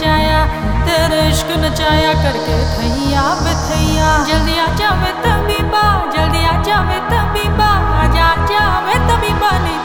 नचाया, तेरे इश्क नचाया करके थैया वे थैया। जल्दी आ जावे तबीबा जल्दी आ जावे तबीबा आजा जावे तबीबा नहीं।